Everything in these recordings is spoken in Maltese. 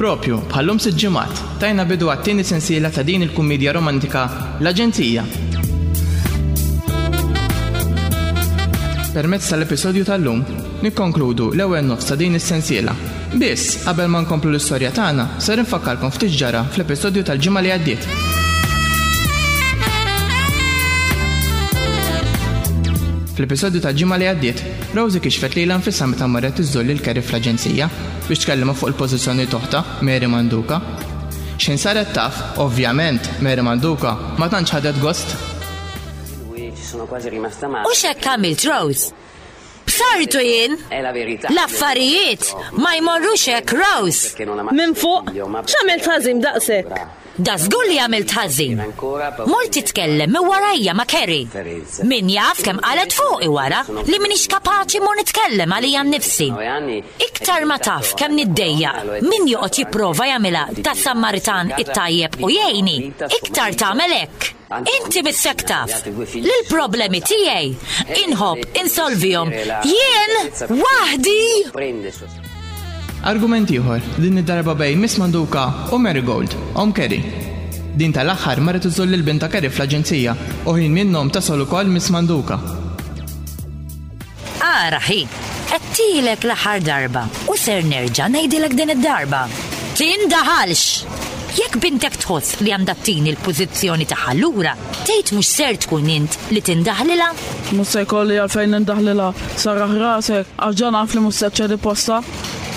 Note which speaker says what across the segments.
Speaker 1: Propju, bħallum sitt ġimgħat, tajna bidu għat-tieni sensiela ta' din il-kummedja romantika L-Aġenzija. Permezz tal-episodju tal-lum, Nikkonkludu l-ewwel nofs ta' din is-sensiela. Biss, qabel ma nkomplu l-istorja tagħna, ser infakkarkom f'tix ġara fl-episodju tal-ġimgħa li għaddiet. Fl-episodju ta' ġimgħa li għaddiet, Rosie kixfet lilha nfisha meta marret iżżur lil Kerry fl-aġenzija biex tkellima fuq il-pożizzjoni toħta Mary Manduka. X'ħin saret taf, ovvjament, Mary Manduka ma tantx ħadet gost.
Speaker 2: U x'hekk għamilt Rose? B'sartu jien, l-affarijiet ma jmorrux hekk rose.
Speaker 3: Minn fuq, x'għamilt ħażin daqshekk?
Speaker 2: Da żgur li għamilt ħażin. Mort titkellem minn warajja ma' Kerry. Min jaf kemm qalet fuqi wara li m'iniex kapaċi mmur nitkellem għalija nnifsi. Iktar ma taf kemm niddejjaq min joqgħod jipprova jagħmilha tas-Sammaritan it-tajjeb u jgħinni, iktar tagħmel hekk. Inti bissek taf li l-problemi tiegħi inħobb insolvihom jien waħdi.
Speaker 1: Argument ieħor, din id-darba bej Miss Manduka u Marigold, Om Kerry. Din tal-aħħar marret iżżoll il-bint ta' Kerry fl-aġenzija u ħin minnhom tasal ukoll Miss Manduka.
Speaker 2: Ara ħi, għedtilek l-aħħar darba u ser nerġa' ngħidilek din id-darba. Tindaħalx! Jekk bintek tħoss li għandha tini l-pożizzjoni tagħha lura, tgħid mhux ser tkun int li tindaħlilha?
Speaker 4: Mhux se jkolli għalfejn nindaħlilha, serraħ rasek għax ġa naf li mhux se ċċedi postha.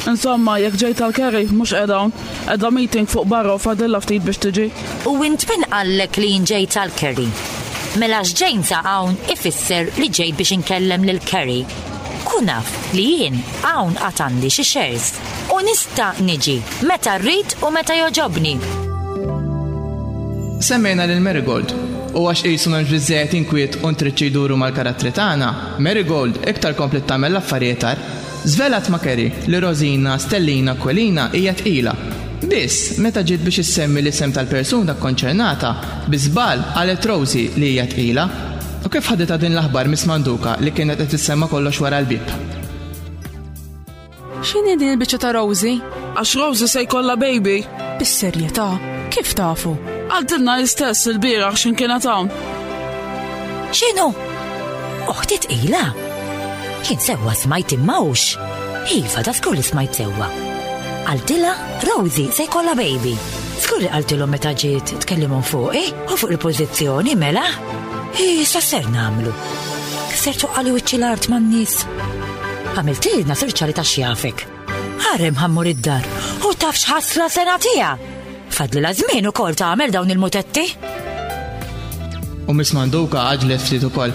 Speaker 4: Insomma, jekk ġejt għall-kerry, mhux qiegħda hawn, qiegħda meeting fuq barra u fadilha ftit biex tiġi.
Speaker 2: U int min qallek li jien ġejt għal Kerry? Mela x'ġejn sa hawn ifisser li ġejt biex inkellem lil Kerry? Kun af li jien hawn għad għandi xi shares u nista' niġi meta rrid u meta jogħġobni.
Speaker 1: Semmejna lil Marigold, u għax qisu m'hemmx biżżejjed inkwiet u ntriċċi jduru mal-karattri tagħna, Marigold iktar kompliet tagħmel l-affarijiet agħar. Żvelat Makeri li Rosina Stellina Aquilina hija tqila. Biss, meta ġiet biex issemmi l-isem tal-persuna kkonċernata, bi żball qalet Rosie li hija tqila. U kif ħaditha din l-aħbar Miss Manduka li kienet qed issemma' kollox wara l-bieb?
Speaker 5: X'inhi din il-biċċa ta' Rosie?
Speaker 4: Għax Rosie se jkollha baby.
Speaker 5: Bis-serjetà, kif tafu?
Speaker 4: Għaddilna l-istess il-bieraħ x'in kienet hawn.
Speaker 2: X'inhu? Oħti tqila? Kien sewwa smajt imma hux. Iva, ta' skur li smajt sewwa. Qaltilha Rosie se jkollha baby. Skur li qaltilhom meta ġiet tkellimhom fuqi u fuq il-pożizzjoni mela. Issa ser nagħmlu. Ser toqali wiċċi l-art man-nies. Għamiltilna sirċali ta' xjafek. Ħarem ħammur id-dar u taf x'ħasra sena tija. Fadli la żmien ukoll tagħmel dawn il-mutetti.
Speaker 1: U Miss Manduka għaġlet ftit ukoll.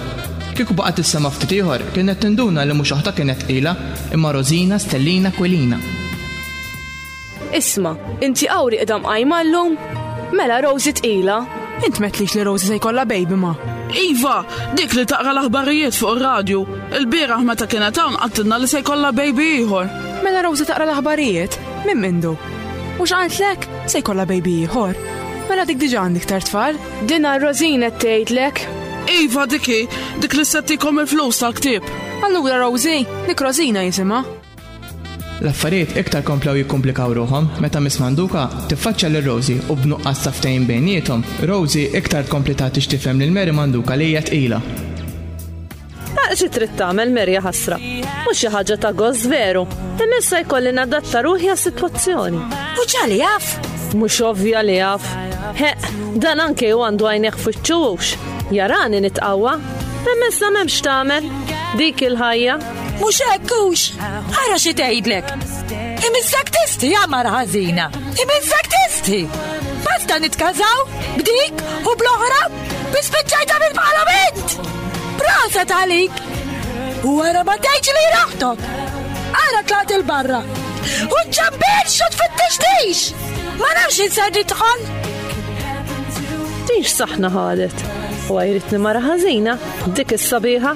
Speaker 1: Kieku baqgħet is-sema ftit ieħor, kienet tinduna li mhux oħta kienet tqila, imma Rosina Stellina Kwilina.
Speaker 3: Isma, inti qawri qidam qajma llum? Mela Rosie tqila.
Speaker 5: Int metlix li Rosie se jkollha baby ma.
Speaker 4: Iva, dik li taqra l-aħbarijiet fuq ir-radju. Il-bieraħ meta kienet hawn qattilna li se jkollha baby ieħor.
Speaker 5: Mela Rosa taqra l-aħbarijiet minn mindu. U x'qaltlek se jkollha baby ieħor. Mela dik diġà għandek tar tfal.
Speaker 3: Dina Rosin qed tgħidlek.
Speaker 4: Iva diki, dik li settikom il-flus tal-ktieb.
Speaker 5: Allura Rosie, dik Rosina jisimha.
Speaker 1: L-affarijiet iktar komplew jikkumplikaw ruħhom meta Miss Manduka tiffaċċja lil Rosie u b'nuqqas ta' ftehim bejniethom, Rosie iktar tkompli tagħti x'tifhem lil Mary Manduka li hija tqila.
Speaker 3: Xi trid tagħmel Mary ja ħasra? Mhux xi ħaġa ta' gost veru, imma issa jkolli nadatta ruħi għas-sitwazzjoni.
Speaker 2: Puċċa li jaf?
Speaker 3: Mhux ovvja li jaf. He, dan anke u għandu għajneħ fuċċuwux. Jarani nitqawwa, imma issa m'hemmx tagħmel dik il-ħajja.
Speaker 2: Mhux hekk hux? Ara xi tgħidlek. Imizzak testi ja mara ħażina. Imizzak testi. Basta nitkażaw b'dik u bl-oħra bispiċċajta bil-parlament. Prosa talik. U ara ma tgħidx li raħtok. Ara tlaqt il-barra. U ġambir xut fit-tixtix. Ma nafx insar nidħol.
Speaker 3: Tix saħna ħadet. U għajritni mara ħażina. Dik is-sabiħa?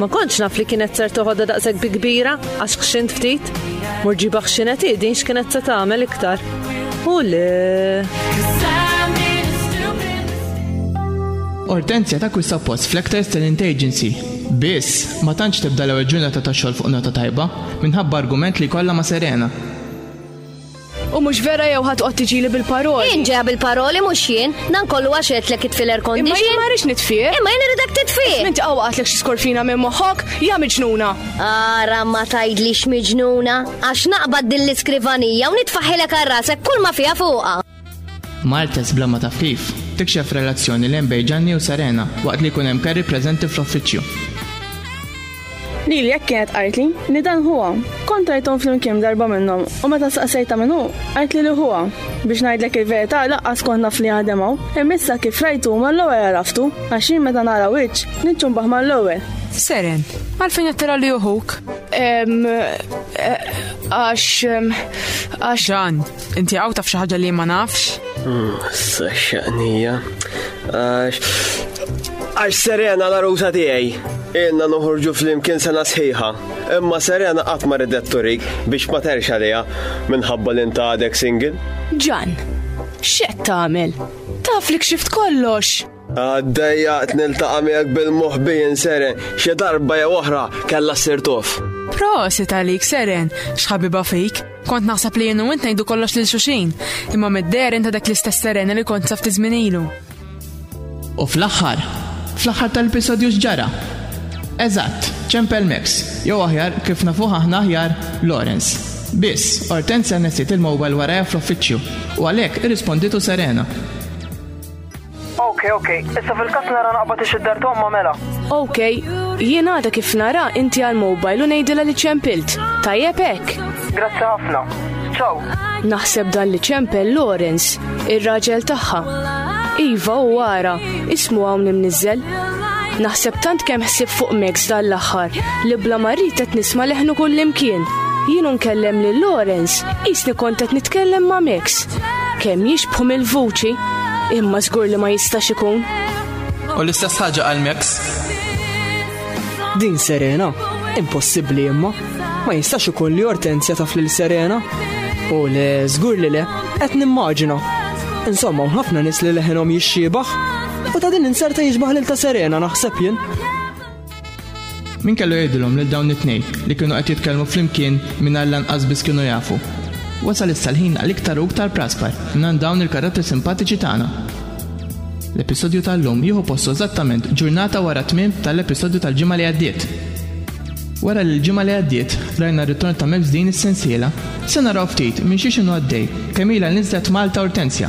Speaker 3: Ma kontx naf li kienet ser toħodha daqshekk bi kbira għax xint ftit. Murġiba x'xinet hi din x'kienet se tagħmel iktar. U le.
Speaker 1: Ortenzja ta' kwista post fl-Actors Talent Agency. Biss, ma tantx tibda l-ewwel ġurnata ta' xogħol fuq nota tajba minħabba argument li kollha ma' Serena.
Speaker 6: U mhux vera jew ħadd qod tiġili bil-paroli.
Speaker 7: Jien ġeja bil-paroli mhux jien, dan kollu għax għedtlek it-tfil air condition.
Speaker 6: Imma jien ma rridx nitfih.
Speaker 7: Imma jien irridak titfih.
Speaker 6: Minn tqaw għatlek xi skorfina minn moħħok, ja miġnuna.
Speaker 7: Ara ma tgħidlix miġnuna, għax naqbad din l-iskrivanija u nitfaħilek għal rasek kull ma fiha fuqha.
Speaker 1: Maltes bla ma taf kif, tikxef relazzjoni l bejn Ġanni u Serena waqt li jkun hemm Kerry preżenti fl-uffiċċju.
Speaker 8: Lili hekk kienet qaltli li dan ħuha. Kont rajthom flimkien b'darba minnhom u meta staqsejtha min hu, qaltli li ħuha. Biex ngħidlek il-verità laqqas kont naf li jaħdem hawn, imma issa kif rajtu u mal-ewwel għaraftu, għax jien meta nara wiċċ, niċċumbaħ mal-ewwel.
Speaker 5: Seren, għalfejn qed tara li
Speaker 6: hu ħuk? Għax. għax.
Speaker 5: Ġan, Inti għaw taf xaħġa li ma nafx?
Speaker 9: Hmm, sa xaqnija. Għax. Għax Serena la rusa tiegħi. Inna noħorġu fl-imkien sena sħiħa. Imma Serena qatt ma ridet turik biex ma terx għalija minħabba li inta għadek single.
Speaker 6: Ġan, x'qed tagħmel? Taf li kxift kollox.
Speaker 9: Għaddejjaqt niltaqa' miegħek bil-moħbijin Seren, xi darba jew oħra kellha ssir tuf.
Speaker 5: Prosit għalik Seren, x'ħabiba fik. Kont naħseb li jenu int ngħidu kollox lil xuxin, imma mid-der inta dak l-istess Seren li kont saf tiżmin ilu.
Speaker 1: U fl-aħħar, fl-aħħar tal-episodju x'ġara? Eżatt, ċempel Max, jew aħjar kif nafuh aħna aħjar Lawrence. Biss, Ortenzja nesiet il-mobile warajha fl-uffiċċju u għalhekk irrisponditu Serena.
Speaker 8: Ok, ok, issa fil-kas nara naqbad ix id-dar tomma mela.
Speaker 6: Ok, jien għada kif nara inti għal-mobile u nejdila li ċempilt. Tajjeb hekk.
Speaker 8: Grazzi ħafna. Ciao.
Speaker 6: Naħseb dan li ċempel Lawrence, ir-raġel tagħha. Iva u għara, ismu hawn imniżżel. Naħseb tant kemm ħsib fuq Max dan l-aħħar li bla marrit qed nisma' leħnu kullimkien. Jien nkellem lil Lawrence, jisni kont qed nitkellem ma' Max. Kemm jixbħu mill-vuċi? Imma żgur li ma jistax ikun.
Speaker 1: U l-istess ħaġa għal Max.
Speaker 10: Din Serena, impossibbli imma, ma jistax ikun li Ortenzja taf lil Serena. U le żgur li le, qed nimmaġina. Insomma, ħafna nis li leħinhom jixxiebaħ. U ta' din inserta jiġbaħ lil ta' Serena naħseb jien.
Speaker 1: Min kellu jgħidilhom lil dawn it-tnejn li kienu qed jitkellmu flimkien mingħajr lanqas biss kienu jafu? Wasal issa l-ħin għal iktar u iktar praspar mingħand dawn il-karattri simpatiċi tagħna. L-episodju tal-lum jieħu postu eżattament ġurnata wara t-tmiem tal-episodju tal-ġimgħa li għaddiet. Wara li l-ġimgħa li għaddiet rajna r-ritorn ta' Mel f'din is-sensiela, se naraw ftit minn xiex inhu għaddej kemm ilha li nżlet Malta Ortensja.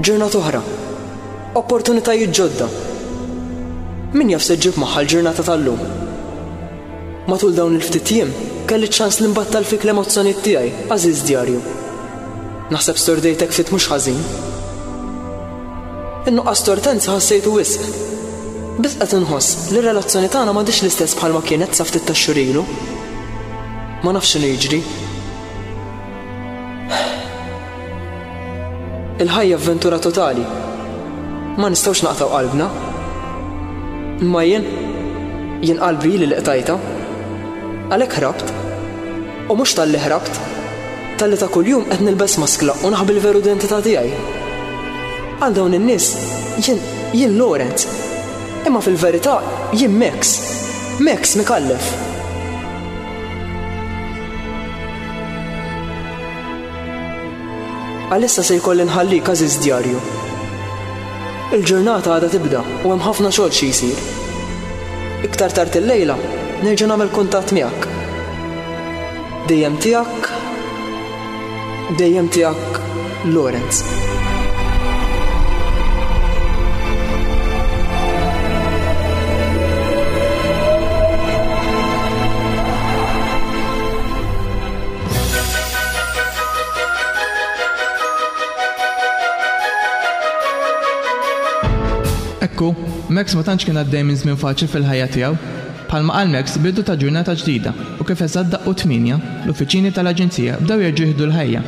Speaker 10: Ġurnata oħra. Opportunitajiet ġodda. Min jaf se ġġib magħha l-ġurnata tal-lum. Matul dawn il-ftit jiem, kelli ċans li mbattal fik l-emozzjonijiet tiegħi, għażiż djarju. Naħseb stordejtek fit mhux ħażin. In-nuqqas tortenza ħassejtu wisq. Biss qed inħoss li r-relazzjoni tagħna m'għadix l-istess bħalma kienet sa ftit tax-xurilu. Ma nafx x'inhu jiġri. Il-ħajja avventura totali. Ma nistgħux naqtaw qalbna. Imma jien jien qalbi li l-qtajta. Għalhekk ħrabt. U mhux tal-li ħrabt. Tal-li ta' kuljum qed nilbes maskla u naħbi l-veru identità tiegħi. Għal dawn in-nies jien jien Lorenz. Imma fil-verità jien Max. Max mikallef. Għalissa se jkolli nħallik għażiż djarju. Il-ġurnata għadha tibda u hemm ħafna xogħol xi jsir. Iktar tard illejla nerġa' nagħmel kuntatt miegħek. Dejjem tiegħek Dejjem tiegħek Lawrence.
Speaker 1: Ekku, Max ma tantx kien għaddej minn żmien faċli fil-ħajja tiegħu. Bħalma qal Max, bidu ta' ġurnata ġdida u kif eżatt daqqu t-tmienja, l-uffiċini tal-Aġenzija bdew jerġgħu jieħdu l-ħajja.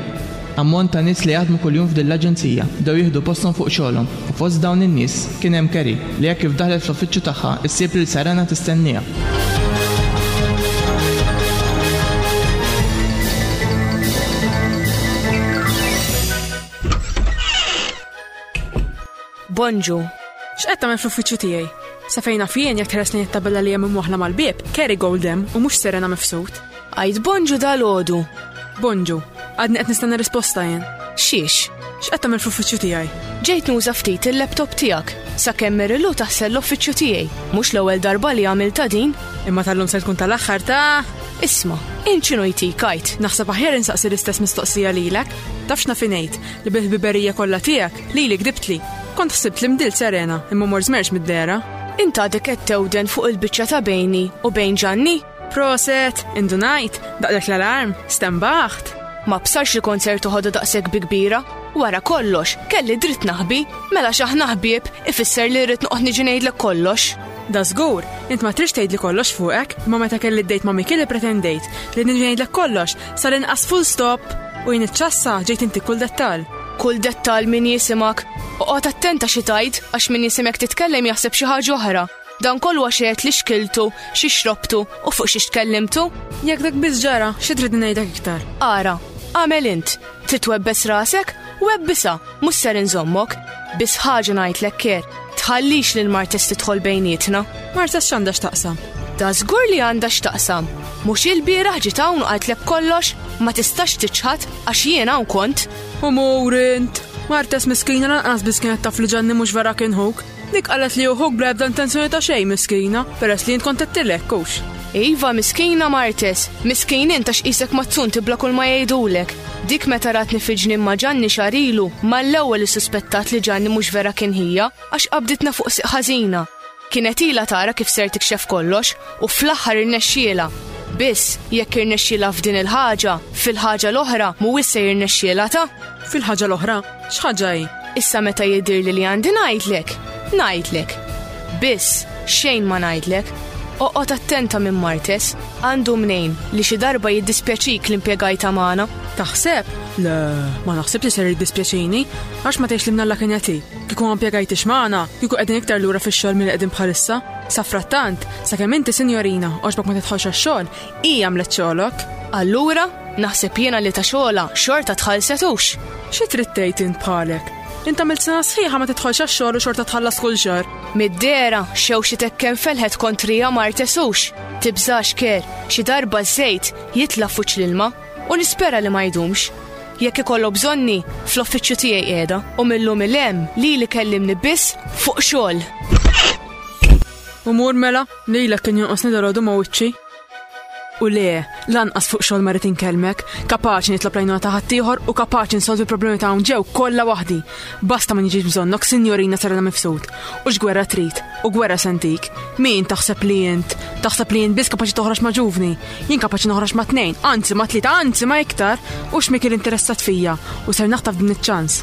Speaker 1: Ammont ta' nies li jaħdmu kuljum f'din l-aġenzija bdew jieħdu posthom fuq xogħolhom u fost dawn in-nies kien hemm Kerry li hekk kif daħlet fl-uffiċċju tagħha ssib lil Serena tistennieha.
Speaker 6: Bonġu.
Speaker 5: X'qed tagħmel fl-uffiċċju tiegħi? Sa fejna fien jekk teres li nittabella li hemm imwaħla mal-bieb, Kerry Goldem u mhux Serena Mifsud.
Speaker 6: Għid bonġu dal-għodu.
Speaker 5: Bonġu, għadni qed nistenna risposta jien.
Speaker 6: Xiex?
Speaker 5: X'qed tagħmel fl-uffiċċju tiegħi?
Speaker 6: Ġejt nuża ftit il-laptop tiegħek sakemm Merilu taħsel l-uffiċċju tiegħi. Mhux l-ewwel darba li għamil ta' din.
Speaker 5: Imma tal-lum se tkun tal-aħħar ta'
Speaker 6: Isma, inċinu jti kajt,
Speaker 5: naħseb aħjar insaqsi l-istess mistoqsija lilek, tafx nafinejt li bil-biberija kollha tiegħek li li gdibtli. Kont ħsibt li mdil serena imma mor żmerġ mid-dera.
Speaker 6: Inta dik qed tewden fuq il-biċċa ta' bejni u bejn ġanni?
Speaker 5: Proset, indunajt, daqlek l-alarm, stembaħt.
Speaker 6: Ma bsarx li konsertu ħodu daqshekk bi kbira. Wara kollox, kelli dritt naħbi, mela x'aħna ħbieb ifisser li rrid noqgħod niġi ngħidlek kollox.
Speaker 5: Da żgur, int ma trix tgħidli kollox fuqek, ma meta kelli d-dejt ma Mikili pretendejt li niġi ngħidlek kollox sal inqas full stop u jien iċċassa ġejt inti kull dettal.
Speaker 6: Kull dettal min jisimak, oqgħod attenta xi tgħid għax min jisimek titkellem jaħseb xi ħaġa oħra. Dan kollu għax għedt li xkiltu, xi xrobtu u fuq xiex tkellimtu?
Speaker 5: Jekk dak biss ġara, xi tridni ngħidlek iktar?
Speaker 6: Ara, agħmel int, trid twebbes rasek? Webbisha, mhux ser inżommok. Biss ħaġa ngħidlek kier, tħallix lil Martes tidħol bejnietna.
Speaker 5: Martes x'għandha x'taqsam?
Speaker 6: Da żgur li għandha x'taqsam. Mhux il-bieraħ ġiet hawn u qaltlek kollox, ma tistax tiċħad għax jien hawn kont.
Speaker 5: U mur int. Martes miskina lanqas biss kienet taf li Ġanni mhux vera kien ħuk. Dik qalet li uħuk bla ebda intenzjoni ta' xejn, miskina, peress li int kont qedtilek, hux?
Speaker 6: Iva, miskina Martes, miskin int għax qisek mazzun tibla' kull ma jgħidulek. Dik meta ratni fiġnien ma' Ġanni xahar ilu, mal-ewwel issuspettat li Ġanni mhux vera kien ħija għax qabditna fuq sieq ħażina. Kienet ilha tara kif ser tikxef kollox u fl-aħħar irnexxielha. Biss, jekk irnexxielha f'din il-ħaġa, fil-ħaġa l-oħra mhuwiex se jirnexxielha ta?
Speaker 5: Fil-ħaġa l-oħra? X'ħaġa hi?
Speaker 6: Issa meta jidhirli li għandi ngħidlek, ngħidlek. Biss, xejn ma ngħidlek. Oqgħod attenta minn martes, għandu mnejn li xi darba jiddispjaċik l-impjegaj ta' magħna.
Speaker 5: Taħseb? Le, ma naħseb li ser jiddispjaċini, għax ma tgħix li mnalla kien jagħti. Kieku ma impjegajtix magħna, kieku qegħdin iktar lura fix-xogħol milli qegħdin bħalissa. Sa frattant, sakemm inti sinjorina għoġbok ma tidħolx għax-xogħol, Hi għamlet xogħlok.
Speaker 6: Allura, naħseb jiena li ta' xogħolha xorta tħallset hux.
Speaker 5: Xi trid tgħid int bħalek? Int għamilt sena sħiħa ma tidħolx għax-xogħol u xorta tħallas kull xahar.
Speaker 6: Mid-dera xew xi tekken felħet kontrija mar tesux. Tibżax ker, xi darba żejt jitla fuċ l-ilma u nispera li ma jdumx. Jekk ikollu bżonni, fl-offiċċju tiegħi qiegħda u millum il-hemm li li kellimni biss fuq xogħol.
Speaker 5: Umur mela, Lejla kien jonqosni dalodu ma' wiċċi. U le, lanqas fuq xogħol ma rrid inkellmek, kapaċi nitlob lajnuna ta' ħaddieħor u kapaċi nsolvi problemi ta' hawn ġew kollha waħdi. Basta ma niġix bżonnok, Sinjorina Serena Mifsud. U x'gwerra trid? U gwerra sentik? Min taħseb li int? Taħseb li int biss kapaċi toħroġ ma' ġuvni? Jien kapaċi noħroġ ma' tnejn, anzi ma' tlieta, anzi ma' iktar. U x'mik interessat fija u ser naħtaf din iċ-ċans.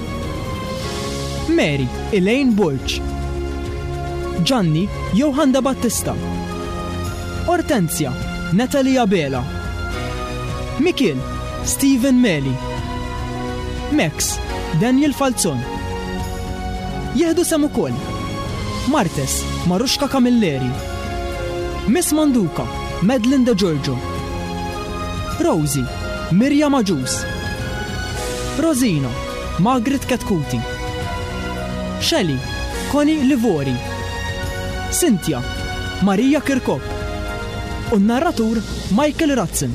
Speaker 11: Mary, Elaine Borg. Gianni, Johann De Battista. Ortenzia, Natalie Abela. Mikiel, Stephen Meli. Max, Daniel Falzon. Jieħdu sem ukoll Martes, Marushka Camilleri. Miss Manduka, Madeline De Giorgio. Rosie, Miriam Agius. Rosina, Margaret Chetcuti. Shelly, Connie Livori. Cynthia, Maria Kirkop. U n-narratur Michael Ratzen.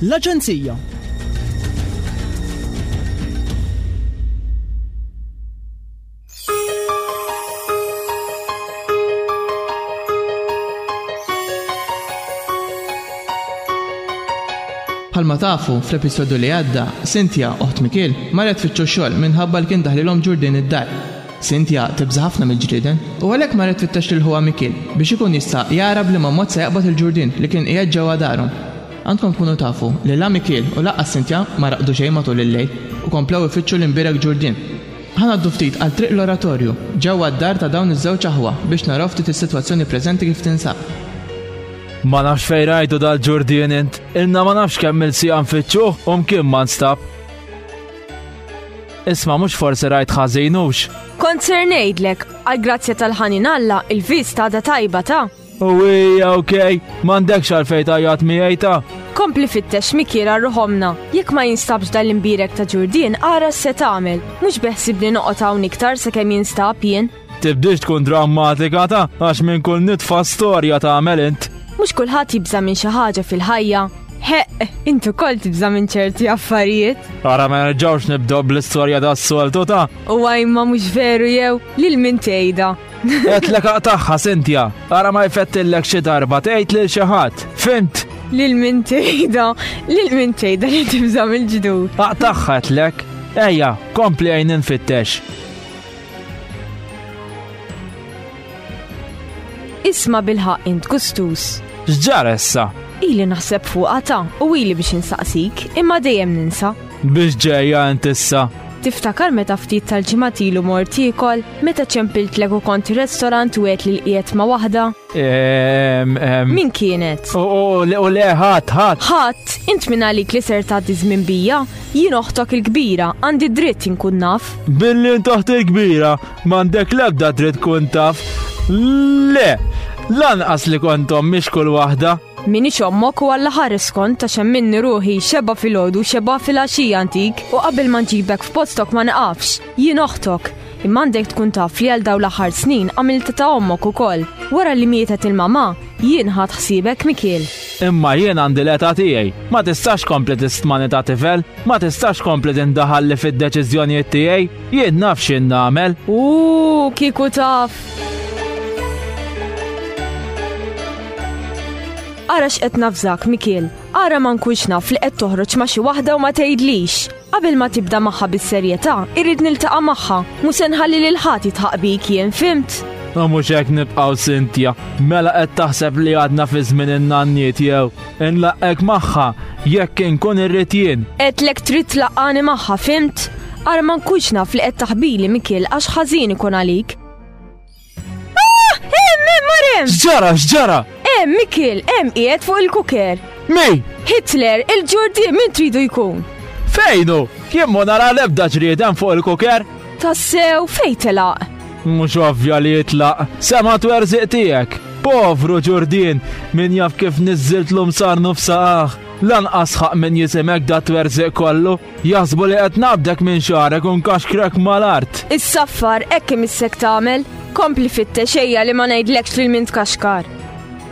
Speaker 11: L-Aġenzija
Speaker 1: Palma tafu, fl-episodju li għadda, Cynthia, oħt Mikil, marret fitxu xogħol minħabba li kien daħlilhom ġurdin id-dar. Cynthia tibża ħafna mill-ġrieden u għalhekk marret tfittex lil ħuha Mikil biex ikun jista' jara bliema mod se jaqbad il-ġurdin li kien qiegħed ġewwa darhom. Għandkom tkunu tafu li la Mikil u laqqas Cynthia ma raqdu xejn matul il-lejl u komplew ifittxu l-imbierek ġurdien. Ħa ngħaddu ftit għal Triq l-Oratorju, ġewwa d-dar ta' dawn iż-żewġ aħwa, biex naraw ftit is-sitwazzjoni preżenti kif tinsab.
Speaker 12: Ma nafx fejn rajtu dal-ġurdien int, ilna ma nafx kemm-il siegħa nfittxuh u mkien ma nstab. Isma' mhux forsi rajt ħażin
Speaker 13: hux? Kont ser ngħidlek, għall-grazzja tal-ħanin Alla, il-vista għadha tajba ta'.
Speaker 12: Uwija, ok, mandekx għalfej tajjat miegħi ta.
Speaker 13: Kompli fittex mikiera ruħomna. Jekk ma jinstabx dal-imbirek ta' ġurdin, ara se tagħmel. Mhux beħsib li noqgħod hawn iktar sakemm jinstab jien.
Speaker 12: Tibdix tkun drammatika ta' għax minn kull nitfa storja tagħmel int.
Speaker 13: Mhux kulħadd jibża' minn xi ħaġa fil-ħajja. Heq, intu kol tibża minn ċerti affarijiet.
Speaker 12: Ara ma nerġawx nibdob bl-istorja da s-soltu ta'
Speaker 13: U għajma mhux veru jew lil min
Speaker 12: tgħidha. Etlek aqtaħħa Sintja, ara ma jfettillek xi darba tgħid lil xi ħadd. Fimt?
Speaker 13: Lil min tgħidha, lil min tgħidha li tibża' mill-ġdud.
Speaker 12: Aqtaħħa etlek, ejja, kompli għajn infittex.
Speaker 13: Isma' bilħaq int gustus.
Speaker 12: X'ġar issa?
Speaker 13: Ili naħseb fuq ta' u ili biex insaqsik, imma dejjem ninsa.
Speaker 12: Biex ġejja int issa?
Speaker 13: Tiftakar meta ftit tal-ġimgħat ilu mort tiekol, meta ċempiltlek u kont restorant u għedt li l-qiegħed ma'
Speaker 12: waħda?
Speaker 13: Min kienet?
Speaker 12: U le ħadd ħadd.
Speaker 13: Ħadd, int minn għalik li ser tagħti żmien bija, jien oħtok il-kbira, għandi dritt inkun naf.
Speaker 12: Billi int oħt il-kbira, m'għandek l-ebda dritt kun taf. Le, lanqas li kontom mhix kull waħda.
Speaker 13: Minix ommok u alla ħariskon ta' xemminni ruħi xeba filgħodu xeba filgħaxija antik u qabel ma nġibek f'postok ma naqafx, jien oħtok. Imma għandek tkun taf li għal dawn l-aħħar snin għamilta ta' ommok ukoll. Wara li mietet il-mamà, jien ħadt ħsiebek Mikiel.
Speaker 12: Imma jien għandi l-età tiegħi, ma tistax tkompli tistmani ta' tifel, ma tistax tkompli tindaħalli fid-deċiżjonijiet tiegħi, jien naf x'jien nagħmel.
Speaker 13: Ooh, kieku taf! Ara x'qed nafżak, Mikiel. Ara ma nkunx naf li qed toħroġ ma' xi waħda u ma tgħidlix. Qabel ma tibda magħha bis-serjetà, irrid niltaqa' magħha, mhux se nħalli lil ħadd jitħaq bik jien, fimt?
Speaker 12: U mhux hekk nibqgħu Sintja. Mela qed taħseb li għadna fi żmien in-nanniet jew? Inlaqqek magħha, jekk inkun irrid jien.
Speaker 13: Għedtlek trid tlaqqani magħha, fimt? Ara ma nkunx naf li qed taħbili Mikil għax ħażin ikun għalik. Ah! Em, em, marem!
Speaker 12: X'ġara, x'ġara?
Speaker 13: Em, Mikil, em qiegħed fuq il-kuker.
Speaker 12: Mi?
Speaker 13: Hitler, il-ġurdi min tridu jkun?
Speaker 12: Fejnu, jien ma nara l-ebda ġrieden fuq il-kuker.
Speaker 13: Tassew fejn telaq?
Speaker 12: Mhux ovvja li jitlaq. Sema twerżiq tiegħek. Povru Ġurdien, min jaf kif niżżiltlu msar nofsa aħ. Lanqas ħaq min jisimek da twerżiq kollu. Jaħsbu li qed nabdek minn xarek u nkaxkrek mal-art.
Speaker 13: Is-saffar hekk imissek tagħmel? Kompli fittex ejja li ma ngħidlekx lil min tkaxkar.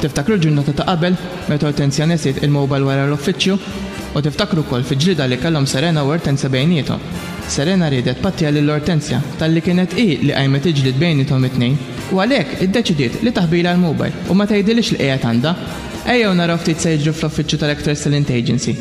Speaker 1: Tiftakru l-ġurnata ta' qabel meta Ortensja nesiet il-mobile wara l-uffiċċju? U tiftakru wkoll fil-ġlieda li kellhom Serena u Ortensja bejniethom? Serena riedet pattiha lil Ortensja talli kienet hi li qajmet iġlied bejniethom it-tnejn u għalhekk iddeċidiet li taħbilha l-mobile u ma tgħidilhiex li qiegħed għandha. Ejjew naraw ftit se jiġri fl-uffiċċju tal-Actors Talent Agency.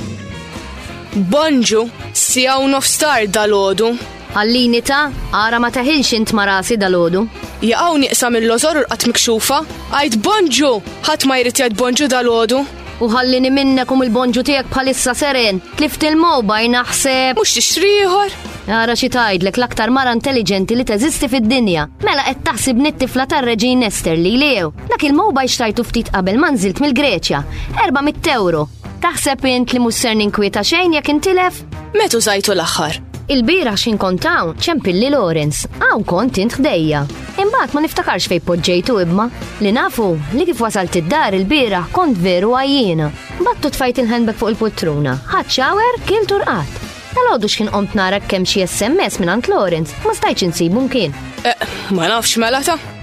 Speaker 13: Bonġu, siegħa u nofs tard dalgħodu.
Speaker 7: Għallini ta', ara ma teħilx int ma' rasi dalgħodu?
Speaker 13: Jaqaw nieqsa mil-lożor u l-qatt mikxufa, għid Bonġu! Ħadd ma jrid jgħid Bonġu dalgħodu.
Speaker 7: U ħallini minnek u mill-Bonġu tiegħek bħalissa seren, tlift il-mowbajl naħseb.
Speaker 13: Mhux tixtri
Speaker 7: ieħor? Ara xi tgħidlek l-aktar mara intelliġenti li teżisti fid-dinja. Mela qed taħsibni t-tifla tar-Reġin Ester li li jew. Dak il-mowbajl xtrajtu ftit qabel ma nżilt mill-Greċja. 400 ewro. Taħseb int li mhux ser ninkwieta xejn jekk intilef?
Speaker 13: Met użajtu l-aħħar?
Speaker 7: Il-bira xin kont hawn ċempilli Lawrence, hawn kont int ħdejja. Imbagħad ma niftakarx fejn poġġejtu imma li nafu li kif wasalt id-dar il-bira kont veru għajjina. Battu tfajt il-handbag fuq il-putruna, ħadd xawer kil turqat. Tal-għodu x'kien qomt nara kemm xi SMS minn Lawrence, ma stajtx insibu mkien.
Speaker 6: Eh, ma nafx mela ta'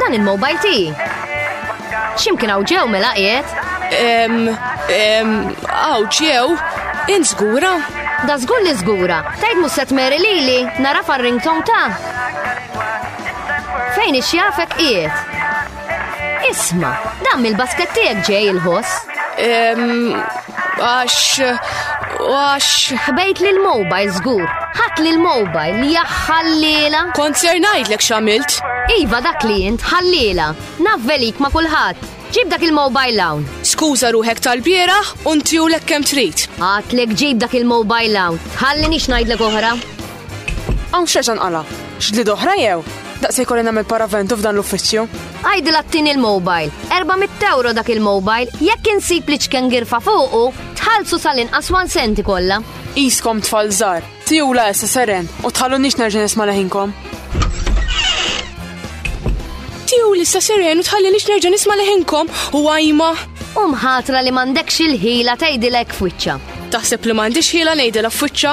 Speaker 7: Dan il-mobile tiegħi. X'imkien hawn ġew mela qiegħed?
Speaker 6: Em, em, għaw ġew, inżgura.
Speaker 7: Da żgur li żgura. Tgħid mhux se tmeri lili, nara far-ringtone ta'. Fejn ix-xjafek qiegħed? Isma, dam il-basket tiegħek ġej il-ħoss.
Speaker 6: Għax, għax.
Speaker 7: Ħbejt li l-mobile żgur, ħadd li l-mobile jaħħallila.
Speaker 6: Kont ser ngħidlek x'għamilt.
Speaker 7: Iva dak li int ħallila, navvelik ma' kulħadd. Ġib dak il-mobile hawn.
Speaker 6: Skuża ruħek tal-bieraħ u ntjulek kemm trid.
Speaker 7: Għatlek ġib dak il-mobile hawn. Ħalli nix ngħidlek oħra.
Speaker 5: Hawn x'reġa' nqala'? X'dlied oħra jew? Daqs jkolli nagħmel paraventu f'dan l-uffiċċju.
Speaker 7: Għidilha ttini l-mobile. 400 ewro dak il-mobile, jekk insib li ċken girfa fuqu, tħallsu sal-inqas 1 centi kollha.
Speaker 5: Qiskom tfal żgħar, tijula issa seren u tħallunix nerġa' nisma' leħinkom.
Speaker 6: Tiju li sa seren u tħalli nix nerġa nisma leħinkom u għajma.
Speaker 7: Umħatra li mandekx il-ħila tajdilek fwicċa.
Speaker 6: Taħseb li mandix ħila
Speaker 9: nejdilek
Speaker 6: fwicċa?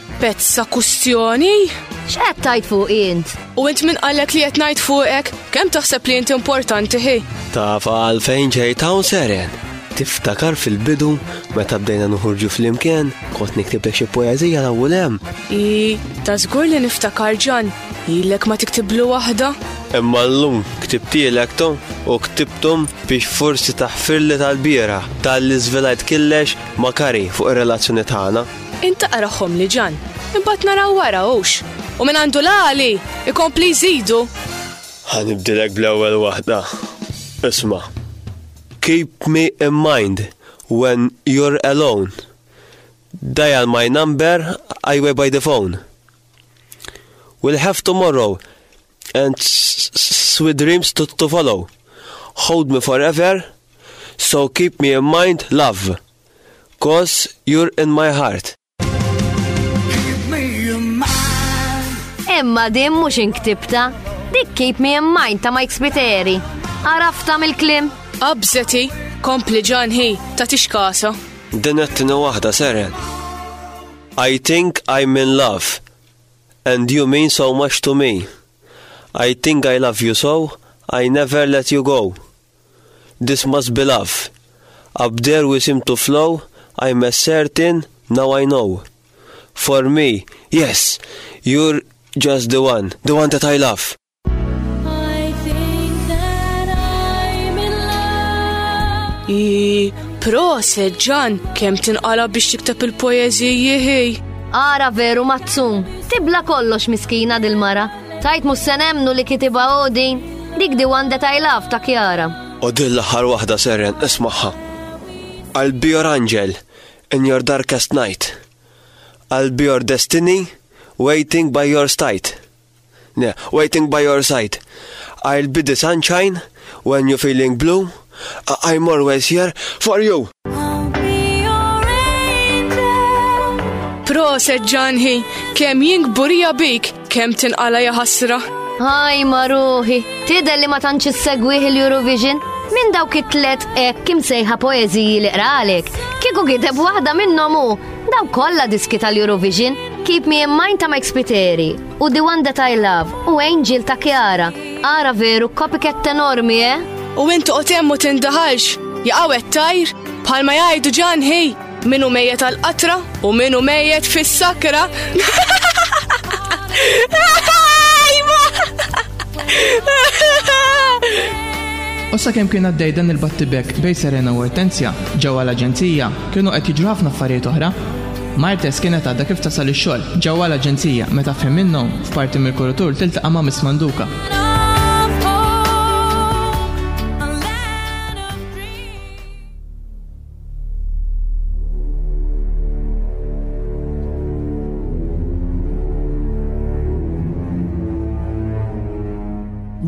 Speaker 6: Pezza kustjoni?
Speaker 7: X'qed tajt fuq int?
Speaker 6: U int min qallek li qed ngħid fuqek? Kemm taħseb li int importanti ħi?
Speaker 9: Taf għalfejn ġejt hawn seren? Tiftakar fil-bidu meta bdejna nuħorġu flimkien, kont niktiblek xi poeżija la ulem.
Speaker 6: I, ta' żgur li niftakar ġan, ilek ma tiktiblu waħda?
Speaker 9: Imma llum ktibtielek tom u ktibtum biex forsi taħfirli tal-bira tal-li żvelajt killex ma' kari fuq ir-relazzjoni tagħna.
Speaker 6: Int aqrahom li ġan, imbagħad naraw wara hux. U min għandu l-għaqli, ikompli jżidu.
Speaker 9: Ħa nibdilek bl-ewwel waħda. Isma'. Keep me in mind when you're alone. Dial my number I way by the phone. We'll have tomorrow and sweet dreams to, to follow. Hold me forever, so keep me in mind, love. 'Cause You're in My Heart'.
Speaker 7: Imma din mhux inktibta, dik Keep Me in Mind ta' Mike Spiteri. Għarafta mill-klim?
Speaker 6: Abżeti, kompli ġan hi, ta' tixkasa.
Speaker 9: Din għattina waħda, Seren. I think I'm in love, and you mean so much to me. I think I love you so, I never let you go. This must be love. Up there we seem to flow I'm as certain, now I know. For me, yes, you're just the one, the one that I love.
Speaker 6: Proset, ġan, kem tinqala biex tikteb il-poeziji ħej.
Speaker 7: Ara veru mazzum, tibla kollox miskina dil-mara. Tajt mus se nemnu li kitiba odi, dik di wanda tajlaf ta' kjara.
Speaker 9: U din l-aħħar waħda serren ismaħħa. Għal bior angel in your darkest night. Għal bior destiny waiting by your side. Ne, waiting by your side. I'll be the sunshine When you feeling blue, I'm always here for you!
Speaker 6: Proset ġanħi, kem jien kburija bik, kem tinqala jaħasra.
Speaker 7: Aj maruħi, tidel li ma tantx issegwih il-Eurovision? Minn dawk it-tlet ek kim sejħa poeziji li qralek, kieku kiteb waħda minnhom hu, daw kollha diski tal-Eurovision, Keep Me in Mind ta' Mike Spiteri. U The One That I Love u Angel ta' Kiara. Ara veru copycat enormi, eh?
Speaker 6: U int toqgħod hemm u tindaħalx, jaqawet tajr, bħalma jgħidu ġanħi, minu mejjet għal qatra u minu mejjet fis-sakra.
Speaker 1: U sakemm kien għaddej dan il-battibek bej Serena u Hortensja ġewwa l-aġenzija kienu qed jiġru ħafna affarijiet oħra. Martes kienet għadha kif tasal ix-xogħol, ġewwa l-aġenzija, meta f'ħin minnhom, f'parti mill-kuritur tiltaqa' ma' Miss Manduca.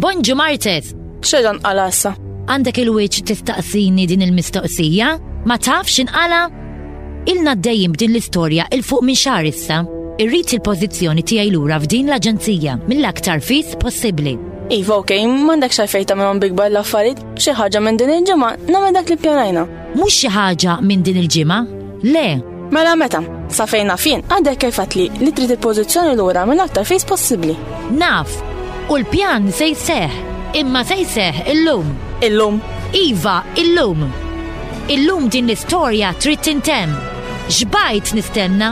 Speaker 2: Bonġu Martes!
Speaker 8: Xedan qalassa.
Speaker 2: Għandek il-wiċ tistaqsini din il-mistoqsija? Ma tafx inqala? Ilna għaddejjin b'din l-istorja 'il fuq minn xahar issa. Irrid il-pożizzjoni tiegħi lura f'din l-aġenzija mill-aktar fis possibbli.
Speaker 8: Iva ok, m'għandekx għalfejn tagħmilhom bi kbar l-affarijiet, xi ħaġa minn din il-ġimgħa nagħmel dak li ppjanajna.
Speaker 2: Mhux xi ħaġa minn din il-ġimgħa, le!
Speaker 8: Mela meta? Sa fejn naf jien, għadek kif għatli li trid il-pożizzjoni lura mill-aktar fejs possibbli.
Speaker 2: Naf, u l-pjan se jseħ, imma se jseħ illum.
Speaker 8: Illum?
Speaker 2: Iva, illum. Illum din l-istorja trid tintemm. X'bgħid nistenna?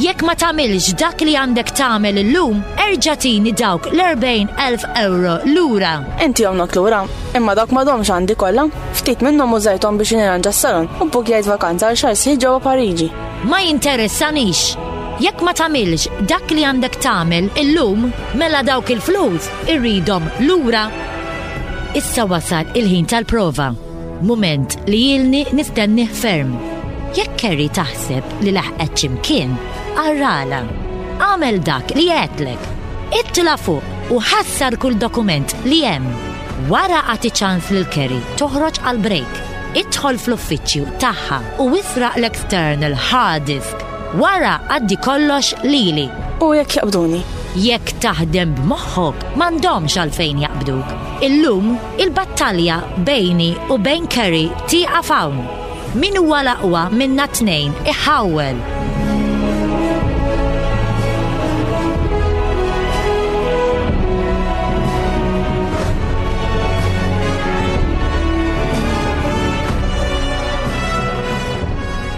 Speaker 2: Jekk ma tagħmilx dak li għandek tagħmel illum, erġa' tini dawk l-erbgħin elf ewro lura.
Speaker 8: Intihom not lura, imma dawk ma domx għandi kollha. Ftit minnhom użajthom biex nirranġa s-salon u bbukkjajt vakanza għal xahar sħiħ ġewwa Pariġi.
Speaker 2: Ma jinteressanix. Jekk ma tagħmilx dak li għandek tagħmel illum, mela dawk il-flus irridhom lura. Issa wasal il-ħin tal-prova. Mument li ilni nistennih ferm. Jekk Kerry taħseb li laħqet xi mkien, arrala. Agħmel dak li għedtlek. Ittla' fuq u ħassar kull dokument li hemm. Wara agħti ċans lil Kerry toħroġ għal break. Idħol fl-uffiċċju tagħha u israq l-external hard disk. Wara għaddi kollox lili.
Speaker 8: U jekk jaqbduni?
Speaker 2: Jekk taħdem b'moħħok, m'għandhomx għalfejn jaqbduk. Illum Il-battalja bejni u bejn Kerry tieqaf hawn. Min huwa l-aqwa minna t-tnejn iħawwel.